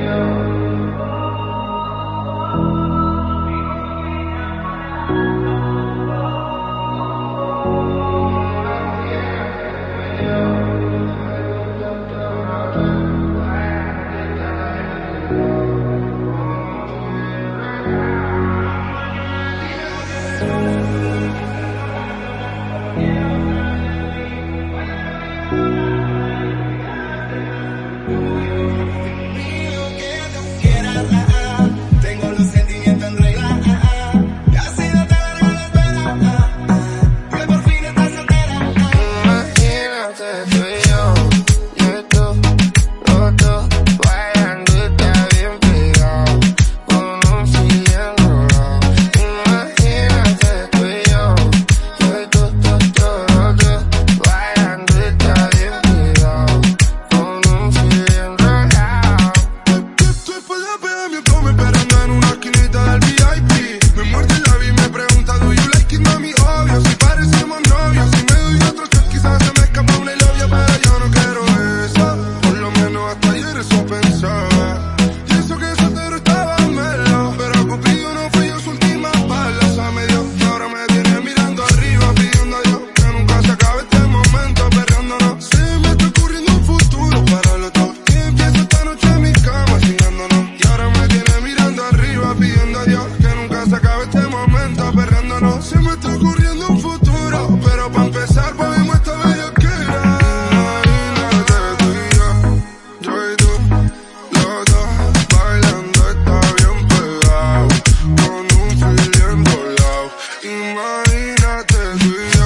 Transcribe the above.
you. de ayer eso pensaba imagínate,